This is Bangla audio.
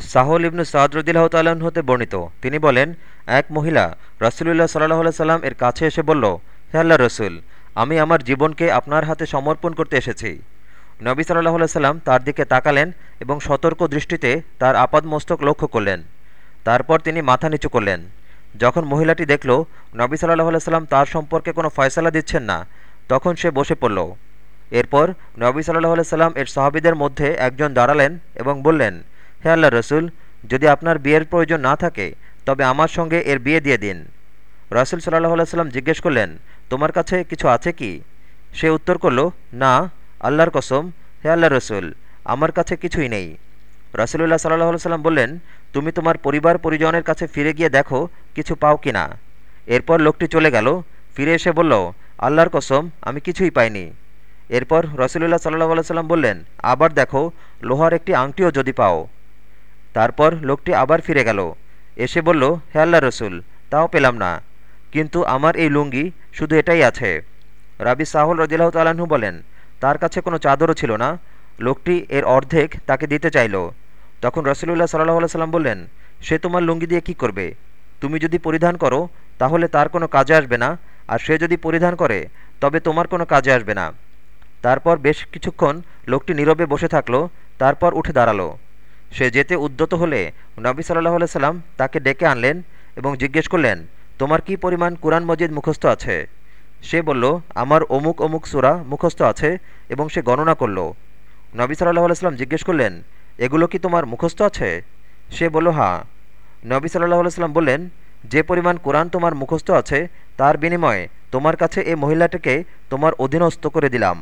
সাহল ইবনু সাদ তাল্লাহ্ন হতে বর্ণিত। তিনি বলেন, এক মহিলা রসুলুল্লাহ সাল্লাহ সাল্লাম এর কাছে এসে বলল, হে আল্লাহ রসুল, আমি আমার জীবনকে আপনার হাতে সমর্পণ করতে এসেছি। নবী সাল্লাহ সাল্লাম তার দিকে তাকালেন এবং সতর্ক দৃষ্টিতে তার আপাদ মস্তক লক্ষ্য করলেন। তারপর তিনি মাথা নিচু করলেন। যখন মহিলাটি দেখল, নবী সাল্লাহ সাল্লাম তার সম্পর্কে কোনো ফয়সালা দিচ্ছেন না, তখন সে বসে পড়ল। এরপর নবী সাল্লাহ সাল্লাম এর সাহাবিদের মধ্যে একজন দাঁড়ালেন এবং বললেন হে আল্লাহ রসুল, যদি আপনার বিয়ের প্রয়োজন না থাকে, তবে আমার সঙ্গে এর বিয়ে দিয়ে দিন। রসুল সাল্লাহ সাল্লাম জিজ্ঞেস করলেন, তোমার কাছে কিছু আছে কি? সে উত্তর করল, না, আল্লাহর কসম, হে আল্লাহ রসুল, আমার কাছে কিছুই নেই। রসুল্লাহ সাল্লাহ সাল্লাম বললেন, তুমি তোমার পরিবার পরিজনের কাছে ফিরে গিয়ে দেখো কিছু পাও কি না। এরপর লোকটি চলে গেল, ফিরে এসে বলল, আল্লাহর কসম, আমি কিছুই পাইনি। এরপর রসুল্লাহ সাল্লাহ সাল্লাম বললেন, আবার দেখো, লোহার একটি আংটিও যদি পাও। তারপর লোকটি আবার ফিরে গেল। এসে বলল, হে আল্লাহ রসুল, তাও পেলাম না। কিন্তু আমার এই লুঙ্গি শুধু এটাই আছে। রাবি সাহুল রদিল্লাহ তালাহু বলেন, তার কাছে কোনো চাদরও ছিল না। লোকটি এর অর্ধেক তাকে দিতে চাইল। তখন রসুল্লাহ সাল্লাহ সাল্লাম বললেন, সে তোমার লুঙ্গি দিয়ে কি করবে? তুমি যদি পরিধান করো, তাহলে তার কোনো কাজে আসবে না। আর সে যদি পরিধান করে, তবে তোমার কোনো কাজে আসবে না। তারপর বেশ কিছুক্ষণ লোকটি নীরবে বসে থাকল, তারপর উঠে দাঁড়াল। সে যেতে উদ্যত হলে নবী সাল্লাহ সাল্লাম তাকে ডেকে আনলেন এবং জিজ্ঞেস করলেন, তোমার কি পরিমাণ কোরআন মজিদ মুখস্থ আছে? সে বলল, আমার অমুক অমুক সুরা মুখস্থ আছে এবং সে গণনা করল। নবী সাল্লাহ সাল্লাম জিজ্ঞেস করলেন, এগুলো কি তোমার মুখস্থ আছে? সে বলল হ্যাঁ। নবী সাল্লাহ সাল্লাম বললেন, যে পরিমাণ কোরআন তোমার মুখস্থ আছে, তার বিনিময়ে তোমার কাছে এই মহিলাটিকে তোমার অধীনস্থ করে দিলাম।